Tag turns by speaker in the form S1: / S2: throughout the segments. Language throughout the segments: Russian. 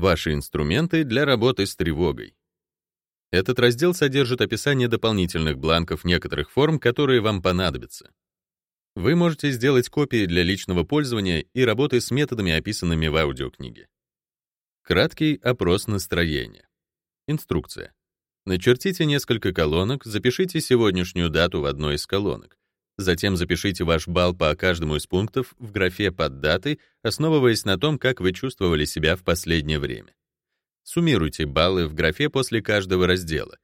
S1: Ваши инструменты для работы с тревогой. Этот раздел содержит описание дополнительных бланков некоторых форм, которые вам понадобятся. Вы можете сделать копии для личного пользования и работы с методами, описанными в аудиокниге. Краткий опрос настроения. Инструкция. Начертите несколько колонок, запишите сегодняшнюю дату в одной из колонок. Затем запишите ваш балл по каждому из пунктов в графе под датой, основываясь на том, как вы чувствовали себя в последнее время. Суммируйте баллы в графе после каждого раздела.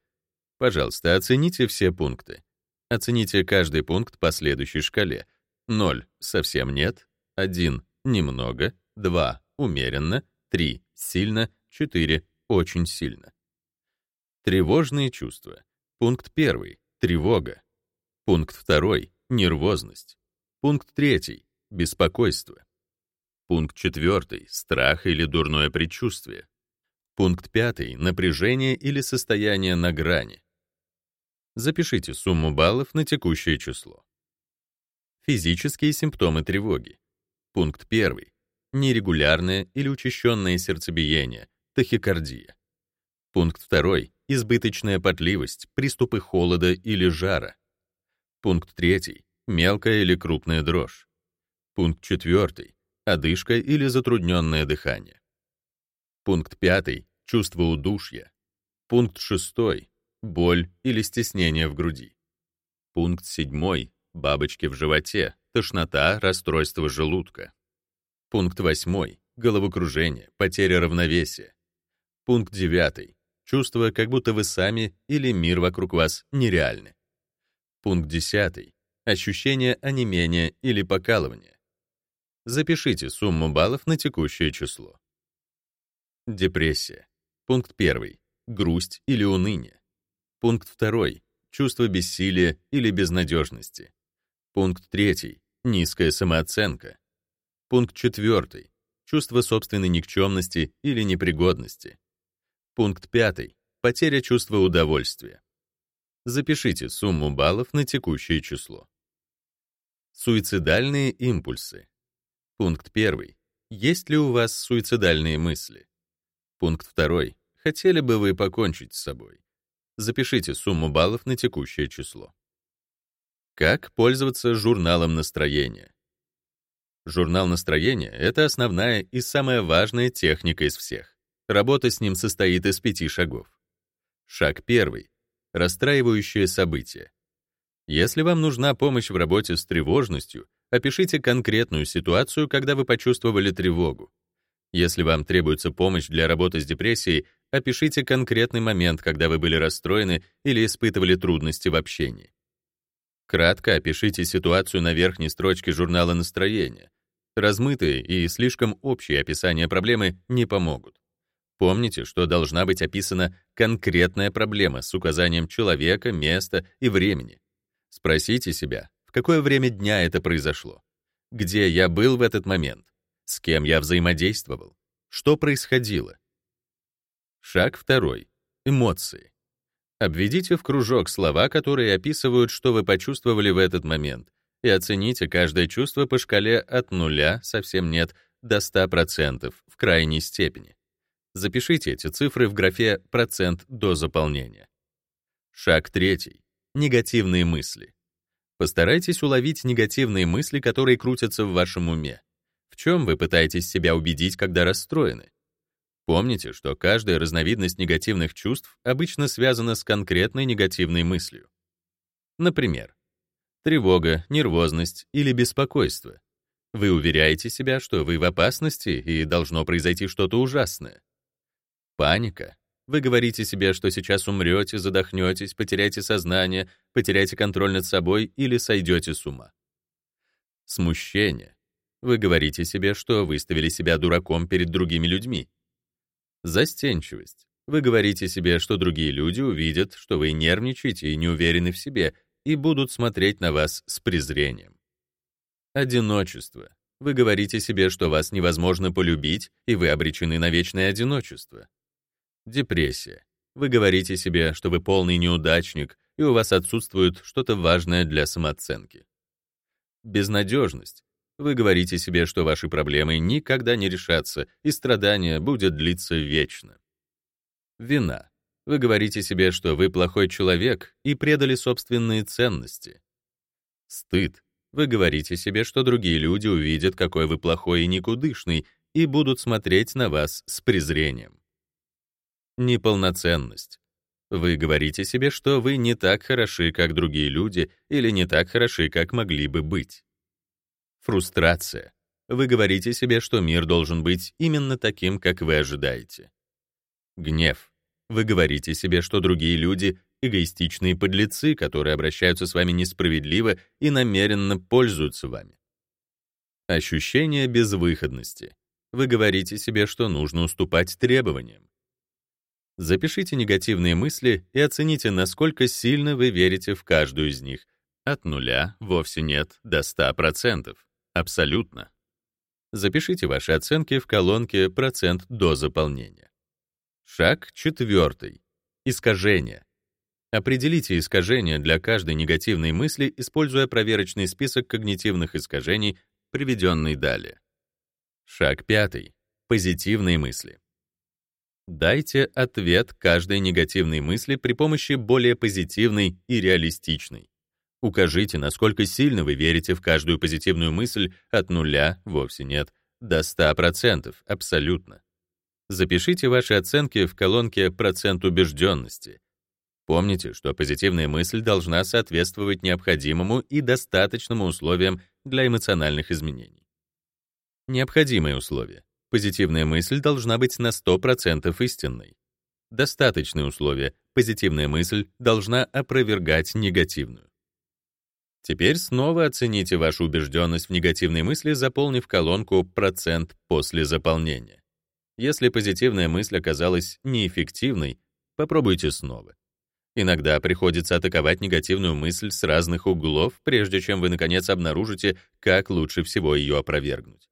S1: Пожалуйста, оцените все пункты. Оцените каждый пункт по следующей шкале. 0 — совсем нет, 1 — немного, 2 — умеренно, 3 — сильно, 4 — очень сильно. Тревожные чувства. Пункт 1 — тревога. Пункт 2 — нервозность. Пункт 3 — беспокойство. Пункт 4 — страх или дурное предчувствие. Пункт 5 — напряжение или состояние на грани. Запишите сумму баллов на текущее число. Физические симптомы тревоги. Пункт 1. Нерегулярное или учащенное сердцебиение, тахикардия. Пункт 2. Избыточная потливость, приступы холода или жара. Пункт 3. Мелкая или крупная дрожь. Пункт 4. Одышка или затрудненное дыхание. Пункт 5. Чувство удушья. Пункт 6 боль или стеснение в груди. Пункт 7. Бабочки в животе, тошнота, расстройство желудка. Пункт 8. Головокружение, потеря равновесия. Пункт 9. Чувство, как будто вы сами или мир вокруг вас нереальны. Пункт 10. Ощущение онемения или покалывания. Запишите сумму баллов на текущее число. Депрессия. Пункт 1. Грусть или уныние. Пункт 2. Чувство бессилия или безнадежности. Пункт 3. Низкая самооценка. Пункт 4. Чувство собственной никчемности или непригодности. Пункт 5. Потеря чувства удовольствия. Запишите сумму баллов на текущее число. Суицидальные импульсы. Пункт 1. Есть ли у вас суицидальные мысли? Пункт 2. Хотели бы вы покончить с собой? Запишите сумму баллов на текущее число. Как пользоваться журналом настроения? Журнал настроения — это основная и самая важная техника из всех. Работа с ним состоит из пяти шагов. Шаг первый — расстраивающее событие. Если вам нужна помощь в работе с тревожностью, опишите конкретную ситуацию, когда вы почувствовали тревогу. Если вам требуется помощь для работы с депрессией, опишите конкретный момент, когда вы были расстроены или испытывали трудности в общении. Кратко опишите ситуацию на верхней строчке журнала настроения. Размытые и слишком общие описания проблемы не помогут. Помните, что должна быть описана конкретная проблема с указанием человека, места и времени. Спросите себя, в какое время дня это произошло? Где я был в этот момент? С кем я взаимодействовал? Что происходило? Шаг второй. Эмоции. Обведите в кружок слова, которые описывают, что вы почувствовали в этот момент, и оцените каждое чувство по шкале от нуля, совсем нет, до 100% в крайней степени. Запишите эти цифры в графе «процент до заполнения». Шаг третий. Негативные мысли. Постарайтесь уловить негативные мысли, которые крутятся в вашем уме. В чем вы пытаетесь себя убедить, когда расстроены? Помните, что каждая разновидность негативных чувств обычно связана с конкретной негативной мыслью. Например, тревога, нервозность или беспокойство. Вы уверяете себя, что вы в опасности и должно произойти что-то ужасное. Паника. Вы говорите себе, что сейчас умрете, задохнетесь, потеряете сознание, потеряете контроль над собой или сойдете с ума. Смущение. Вы говорите себе, что выставили себя дураком перед другими людьми. Застенчивость. Вы говорите себе, что другие люди увидят, что вы нервничаете и не уверены в себе, и будут смотреть на вас с презрением. Одиночество. Вы говорите себе, что вас невозможно полюбить, и вы обречены на вечное одиночество. Депрессия. Вы говорите себе, что вы полный неудачник, и у вас отсутствует что-то важное для самооценки. Безнадежность. Вы говорите себе, что ваши проблемы никогда не решатся, и страдание будет длиться вечно. Вина. Вы говорите себе, что вы плохой человек и предали собственные ценности. Стыд. Вы говорите себе, что другие люди увидят, какой вы плохой и никудышный, и будут смотреть на вас с презрением. Неполноценность. Вы говорите себе, что вы не так хороши, как другие люди, или не так хороши, как могли бы быть. Фрустрация. Вы говорите себе, что мир должен быть именно таким, как вы ожидаете. Гнев. Вы говорите себе, что другие люди — эгоистичные подлецы, которые обращаются с вами несправедливо и намеренно пользуются вами. Ощущение безвыходности. Вы говорите себе, что нужно уступать требованиям. Запишите негативные мысли и оцените, насколько сильно вы верите в каждую из них. От нуля вовсе нет до 100%. Абсолютно. Запишите ваши оценки в колонке «Процент до заполнения». Шаг четвертый. Искажение. Определите искажения для каждой негативной мысли, используя проверочный список когнитивных искажений, приведенный далее. Шаг пятый. Позитивные мысли. Дайте ответ каждой негативной мысли при помощи более позитивной и реалистичной. Укажите, насколько сильно вы верите в каждую позитивную мысль от нуля, вовсе нет, до 100%, абсолютно. Запишите ваши оценки в колонке «Процент убежденности». Помните, что позитивная мысль должна соответствовать необходимому и достаточному условиям для эмоциональных изменений. Необходимые условия. Позитивная мысль должна быть на 100% истинной. Достаточные условия. Позитивная мысль должна опровергать негативную. Теперь снова оцените вашу убежденность в негативной мысли, заполнив колонку «Процент после заполнения». Если позитивная мысль оказалась неэффективной, попробуйте снова. Иногда приходится атаковать негативную мысль с разных углов, прежде чем вы, наконец, обнаружите, как лучше всего ее опровергнуть.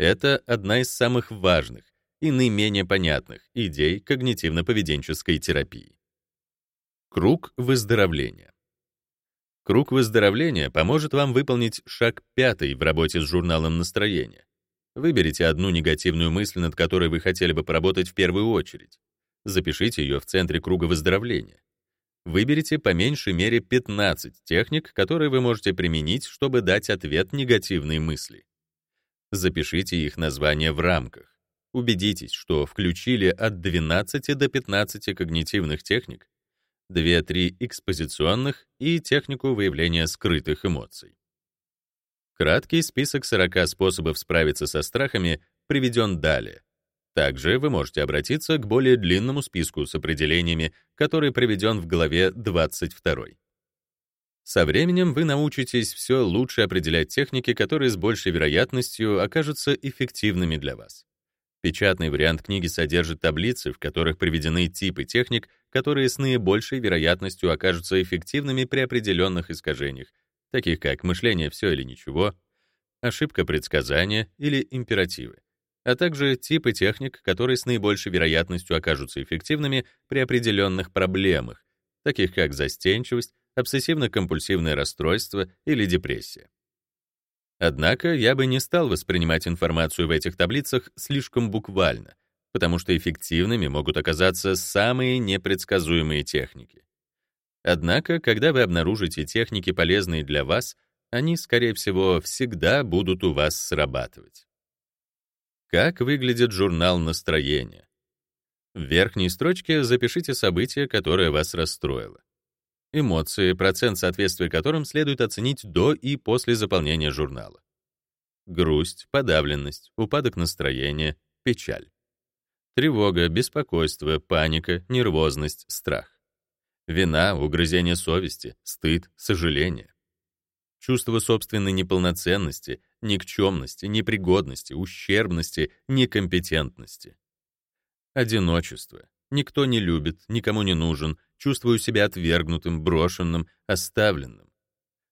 S1: Это одна из самых важных и наименее понятных идей когнитивно-поведенческой терапии. Круг выздоровления. Круг выздоровления поможет вам выполнить шаг пятый в работе с журналом настроения. Выберите одну негативную мысль, над которой вы хотели бы поработать в первую очередь. Запишите ее в центре круга выздоровления. Выберите по меньшей мере 15 техник, которые вы можете применить, чтобы дать ответ негативной мысли. Запишите их название в рамках. Убедитесь, что включили от 12 до 15 когнитивных техник, 2-3 экспозиционных и технику выявления скрытых эмоций. Краткий список 40 способов справиться со страхами приведен далее. Также вы можете обратиться к более длинному списку с определениями, который приведен в главе 22. Со временем вы научитесь все лучше определять техники, которые с большей вероятностью окажутся эффективными для вас. Печатный вариант книги содержит таблицы, в которых приведены типы техник, которые с наибольшей вероятностью окажутся эффективными при определенных искажениях, таких как мышление «все или ничего», ошибка предсказания или императивы, а также типы техник, которые с наибольшей вероятностью окажутся эффективными при определенных проблемах, таких как застенчивость, обсессивно-компульсивное расстройство или депрессия. Однако я бы не стал воспринимать информацию в этих таблицах слишком буквально, потому что эффективными могут оказаться самые непредсказуемые техники. Однако, когда вы обнаружите техники, полезные для вас, они, скорее всего, всегда будут у вас срабатывать. Как выглядит журнал настроения? В верхней строчке запишите событие, которое вас расстроило. Эмоции, процент соответствия которым следует оценить до и после заполнения журнала. Грусть, подавленность, упадок настроения, печаль. Тревога, беспокойство, паника, нервозность, страх. Вина, угрызение совести, стыд, сожаление. Чувство собственной неполноценности, никчемности, непригодности, ущербности, некомпетентности. Одиночество. Никто не любит, никому не нужен, чувствую себя отвергнутым, брошенным, оставленным.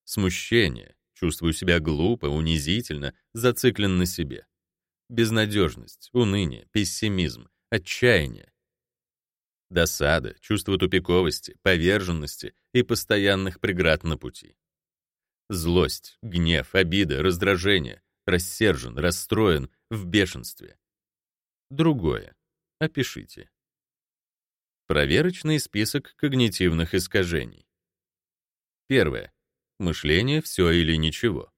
S1: Смущение, чувствую себя глупо, унизительно, зациклен на себе. Безнадежность, уныние, пессимизм, отчаяние. Досада, чувство тупиковости, поверженности и постоянных преград на пути. Злость, гнев, обида, раздражение, рассержен, расстроен, в бешенстве. Другое. Опишите. Проверочный список когнитивных искажений. Первое. Мышление — все или ничего.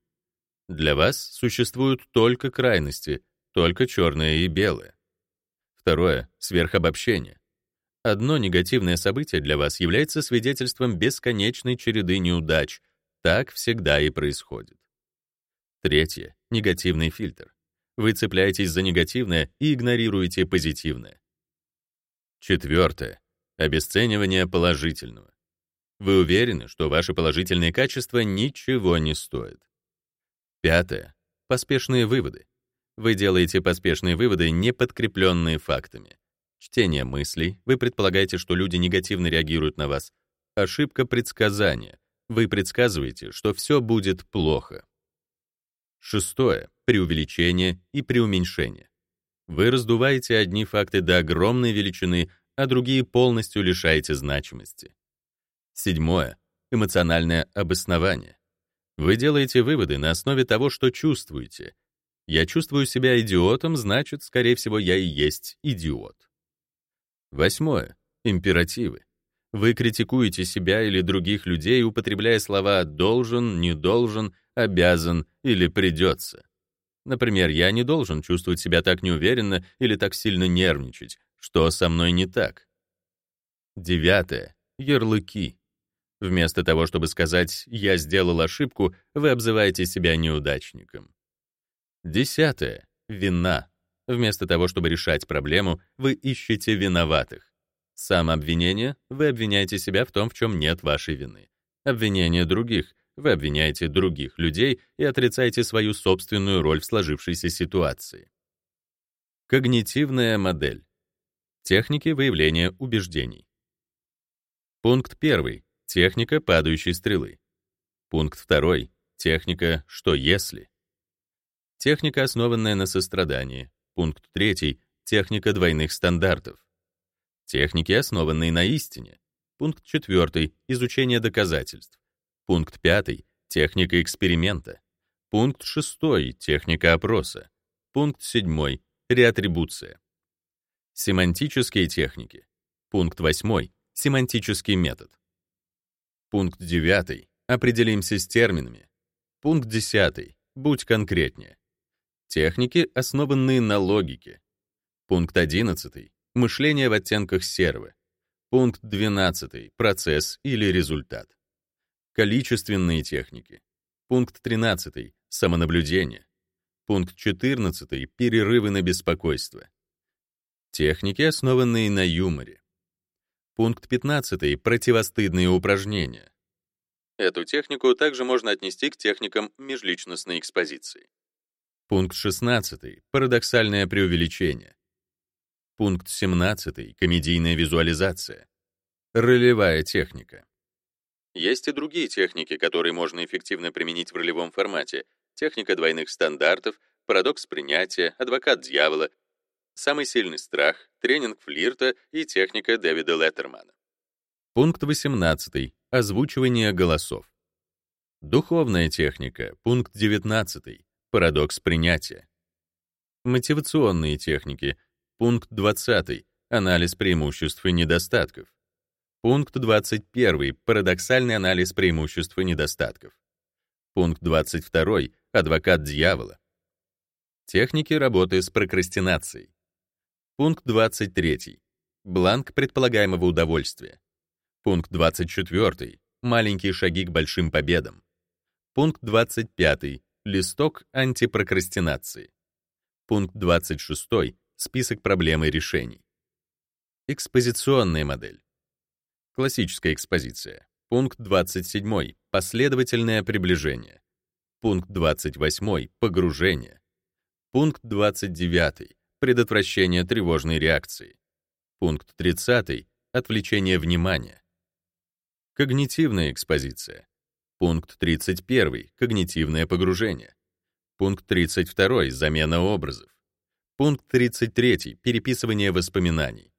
S1: Для вас существуют только крайности, только черное и белое. Второе — сверхобобщение. Одно негативное событие для вас является свидетельством бесконечной череды неудач. Так всегда и происходит. Третье — негативный фильтр. Вы цепляетесь за негативное и игнорируете позитивное. Четвертое — обесценивание положительного. Вы уверены, что ваши положительные качества ничего не стоят. Пятое — поспешные выводы. Вы делаете поспешные выводы, не подкрепленные фактами. Чтение мыслей, вы предполагаете, что люди негативно реагируют на вас. Ошибка предсказания. Вы предсказываете, что все будет плохо. Шестое — преувеличение и преуменьшение. Вы раздуваете одни факты до огромной величины, а другие полностью лишаете значимости. Седьмое — эмоциональное обоснование. Вы делаете выводы на основе того, что чувствуете. Я чувствую себя идиотом, значит, скорее всего, я и есть идиот. Восьмое — императивы. Вы критикуете себя или других людей, употребляя слова «должен», «не должен», «обязан» или «придется». Например, я не должен чувствовать себя так неуверенно или так сильно нервничать. Что со мной не так? Девятое. Ярлыки. Вместо того, чтобы сказать «я сделал ошибку», вы обзываете себя неудачником. Десятое. Вина. Вместо того, чтобы решать проблему, вы ищете виноватых. Самообвинение — вы обвиняете себя в том, в чем нет вашей вины. Обвинение других — вы обвиняете других людей и отрицаете свою собственную роль в сложившейся ситуации. Когнитивная модель. Техники выявления убеждений. Пункт 1. Техника падающей стрелы. Пункт 2. Техника «что если?». Техника, основанная на сострадании. Пункт 3. Техника двойных стандартов. Техники, основанные на истине. Пункт 4. Изучение доказательств. Пункт 5. Техника эксперимента. Пункт 6. Техника опроса. Пункт 7. Реатрибуция. Семантические техники. Пункт 8. Семантический метод. Пункт 9. Определимся с терминами. Пункт 10. Будь конкретнее. Техники, основанные на логике. Пункт 11. Мышление в оттенках серого. Пункт 12. Процесс или результат. Количественные техники. Пункт 13. Самонаблюдение. Пункт 14. Перерывы на беспокойство. Техники, основанные на юморе. Пункт 15. Противостыдные упражнения. Эту технику также можно отнести к техникам межличностной экспозиции. Пункт 16. Парадоксальное преувеличение. Пункт 17. Комедийная визуализация. Ролевая техника. Есть и другие техники, которые можно эффективно применить в ролевом формате. Техника двойных стандартов, парадокс принятия, адвокат дьявола, самый сильный страх, тренинг флирта и техника Дэвида Леттермана. Пункт 18. Озвучивание голосов. Духовная техника. Пункт 19. Парадокс принятия. Мотивационные техники. Пункт 20. Анализ преимуществ и недостатков. Пункт 21. Парадоксальный анализ преимуществ и недостатков. Пункт 22. Адвокат дьявола. Техники работы с прокрастинацией. Пункт 23. Бланк предполагаемого удовольствия. Пункт 24. Маленькие шаги к большим победам. Пункт 25. Листок антипрокрастинации. Пункт 26. Список проблем и решений. Экспозиционная модель. Классическая экспозиция. Пункт 27. Последовательное приближение. Пункт 28. Погружение. Пункт 29 предотвращение тревожной реакции. Пункт 30. Отвлечение внимания. Когнитивная экспозиция. Пункт 31. Когнитивное погружение. Пункт 32. Замена образов. Пункт 33. Переписывание воспоминаний.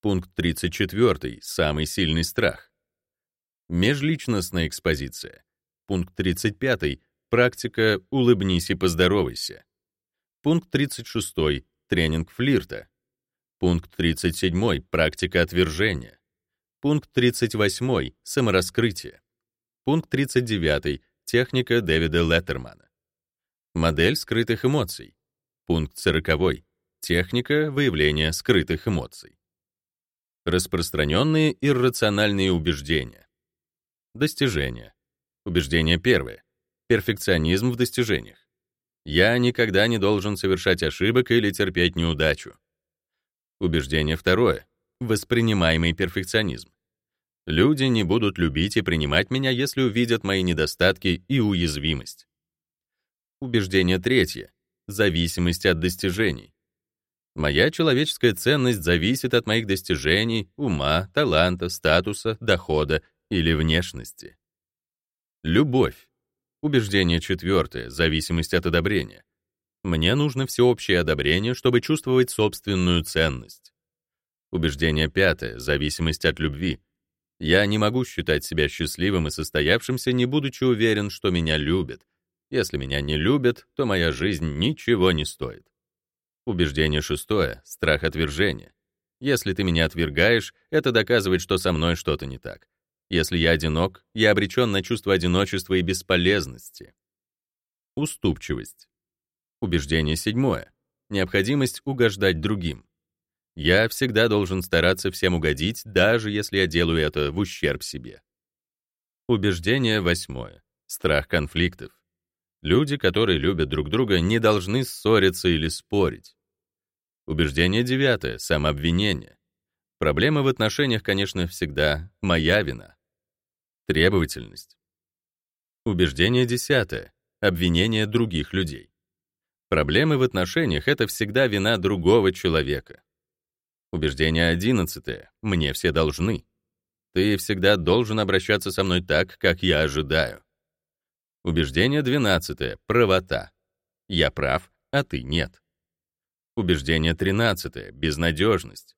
S1: Пункт 34. Самый сильный страх. Межличностная экспозиция. Пункт 35. Практика «Улыбнись и поздоровайся». Пункт 36. Тренинг флирта. Пункт 37. Практика отвержения. Пункт 38. Самораскрытие. Пункт 39. Техника Дэвида Леттермана. Модель скрытых эмоций. Пункт 40. Техника выявления скрытых эмоций. Распространенные иррациональные убеждения. Достижения. Убеждение первое. Перфекционизм в достижениях. Я никогда не должен совершать ошибок или терпеть неудачу. Убеждение второе. Воспринимаемый перфекционизм. Люди не будут любить и принимать меня, если увидят мои недостатки и уязвимость. Убеждение третье. Зависимость от достижений. Моя человеческая ценность зависит от моих достижений, ума, таланта, статуса, дохода или внешности. Любовь. Убеждение четвертое. Зависимость от одобрения. Мне нужно всеобщее одобрение, чтобы чувствовать собственную ценность. Убеждение пятое. Зависимость от любви. Я не могу считать себя счастливым и состоявшимся, не будучи уверен, что меня любят. Если меня не любят, то моя жизнь ничего не стоит. Убеждение шестое — страх отвержения. Если ты меня отвергаешь, это доказывает, что со мной что-то не так. Если я одинок, я обречен на чувство одиночества и бесполезности. Уступчивость. Убеждение седьмое. Необходимость угождать другим. Я всегда должен стараться всем угодить, даже если я делаю это в ущерб себе. Убеждение восьмое. Страх конфликтов. Люди, которые любят друг друга, не должны ссориться или спорить. Убеждение девятое — самообвинение. Проблема в отношениях, конечно, всегда моя вина. Требовательность. Убеждение десятое — обвинение других людей. Проблемы в отношениях — это всегда вина другого человека. Убеждение одиннадцатое — мне все должны. Ты всегда должен обращаться со мной так, как я ожидаю. Убеждение двенадцатое — правота. Я прав, а ты нет. Убеждение тринадцатое — безнадежность.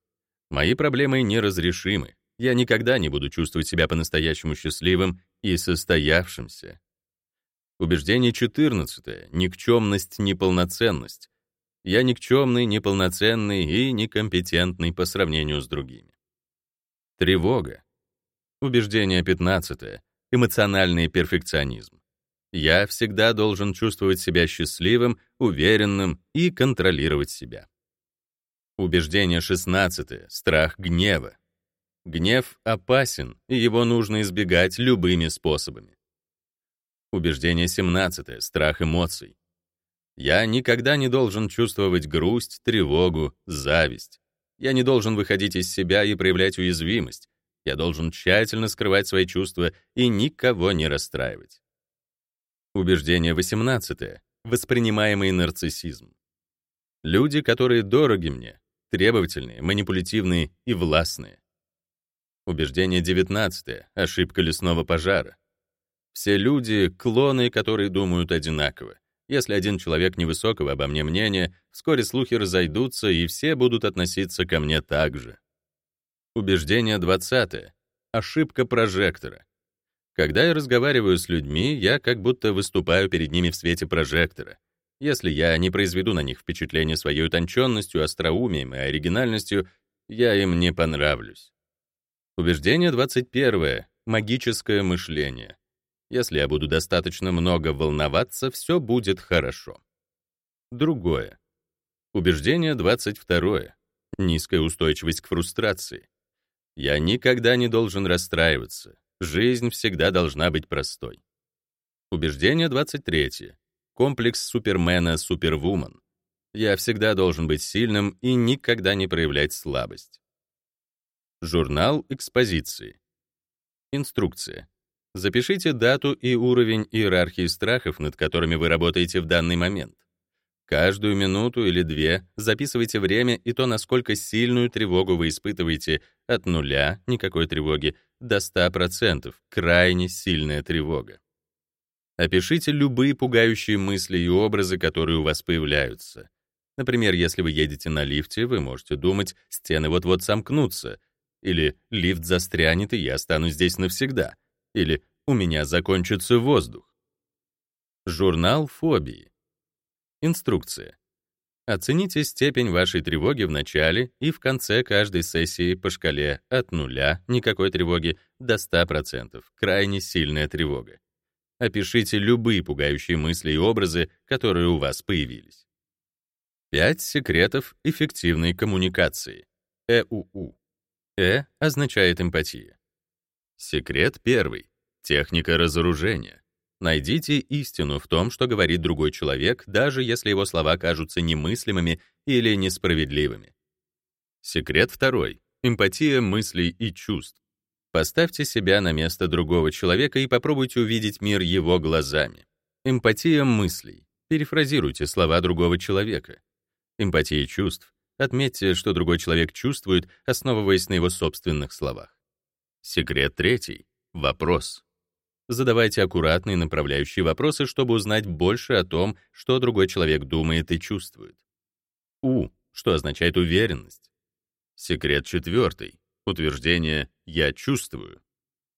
S1: Мои проблемы неразрешимы. Я никогда не буду чувствовать себя по-настоящему счастливым и состоявшимся. Убеждение четырнадцатое — никчемность, неполноценность. Я никчемный, неполноценный и некомпетентный по сравнению с другими. Тревога. Убеждение пятнадцатое — эмоциональный перфекционизм. Я всегда должен чувствовать себя счастливым, уверенным и контролировать себя. Убеждение 16. Страх гнева. Гнев опасен, и его нужно избегать любыми способами. Убеждение 17. Страх эмоций. Я никогда не должен чувствовать грусть, тревогу, зависть. Я не должен выходить из себя и проявлять уязвимость. Я должен тщательно скрывать свои чувства и никого не расстраивать. Убеждение 18. Воспринимаемый нарциссизм. Люди, которые дороги мне, требовательные, манипулятивные и властные. Убеждение 19. Ошибка лесного пожара. Все люди — клоны, которые думают одинаково. Если один человек невысокого обо мне мнения, вскоре слухи разойдутся, и все будут относиться ко мне так же. Убеждение 20. Ошибка прожектора. Когда я разговариваю с людьми, я как будто выступаю перед ними в свете прожектора. Если я не произведу на них впечатление своей утонченностью, остроумием и оригинальностью, я им не понравлюсь. Убеждение 21. Магическое мышление. Если я буду достаточно много волноваться, все будет хорошо. Другое. Убеждение 22. Низкая устойчивость к фрустрации. Я никогда не должен расстраиваться. Жизнь всегда должна быть простой. Убеждение 23. Комплекс Супермена-Супервумен. Я всегда должен быть сильным и никогда не проявлять слабость. Журнал экспозиции. Инструкция. Запишите дату и уровень иерархии страхов, над которыми вы работаете в данный момент. Каждую минуту или две записывайте время и то, насколько сильную тревогу вы испытываете от нуля, никакой тревоги, до 100%, крайне сильная тревога. Опишите любые пугающие мысли и образы, которые у вас появляются. Например, если вы едете на лифте, вы можете думать, стены вот-вот сомкнутся, или лифт застрянет, и я останусь здесь навсегда, или у меня закончится воздух. Журнал фобии. Инструкция. Оцените степень вашей тревоги в начале и в конце каждой сессии по шкале от нуля, никакой тревоги, до 100%, крайне сильная тревога. Опишите любые пугающие мысли и образы, которые у вас появились. Пять секретов эффективной коммуникации. ЭУУ. Э означает эмпатия. Секрет первый. Техника разоружения. Найдите истину в том, что говорит другой человек, даже если его слова кажутся немыслимыми или несправедливыми. Секрет второй. Эмпатия мыслей и чувств. Поставьте себя на место другого человека и попробуйте увидеть мир его глазами. Эмпатия мыслей. Перефразируйте слова другого человека. Эмпатия чувств. Отметьте, что другой человек чувствует, основываясь на его собственных словах. Секрет третий. Вопрос. Задавайте аккуратные направляющие вопросы, чтобы узнать больше о том, что другой человек думает и чувствует. У, что означает уверенность. Секрет четвертый. Утверждение «я чувствую».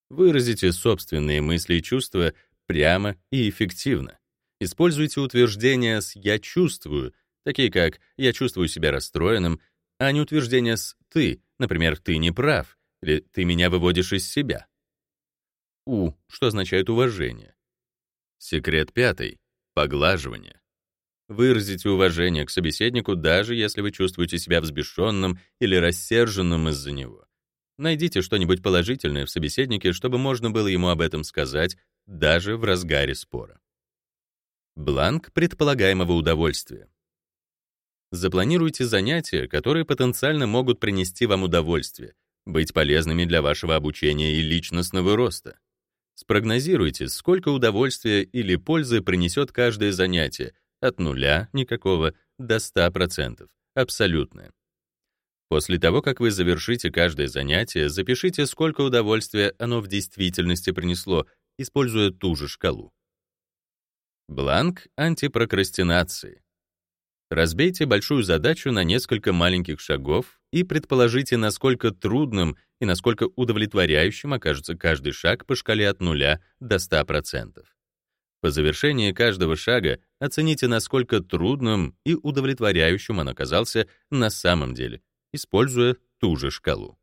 S1: Выразите собственные мысли и чувства прямо и эффективно. Используйте утверждения с «я чувствую», такие как «я чувствую себя расстроенным», а не утверждения с «ты», например, «ты не прав» или «ты меня выводишь из себя». У, что означает уважение. Секрет пятый — поглаживание. Выразите уважение к собеседнику, даже если вы чувствуете себя взбешенным или рассерженным из-за него. Найдите что-нибудь положительное в собеседнике, чтобы можно было ему об этом сказать, даже в разгаре спора. Бланк предполагаемого удовольствия. Запланируйте занятия, которые потенциально могут принести вам удовольствие, быть полезными для вашего обучения и личностного роста. Спрогнозируйте, сколько удовольствия или пользы принесет каждое занятие, от нуля, никакого, до 100%, абсолютное. После того, как вы завершите каждое занятие, запишите, сколько удовольствия оно в действительности принесло, используя ту же шкалу. Бланк антипрокрастинации. Разбейте большую задачу на несколько маленьких шагов и предположите, насколько трудным и насколько удовлетворяющим окажется каждый шаг по шкале от 0 до 100%. По завершении каждого шага оцените, насколько трудным и удовлетворяющим он оказался на самом деле, используя ту же шкалу.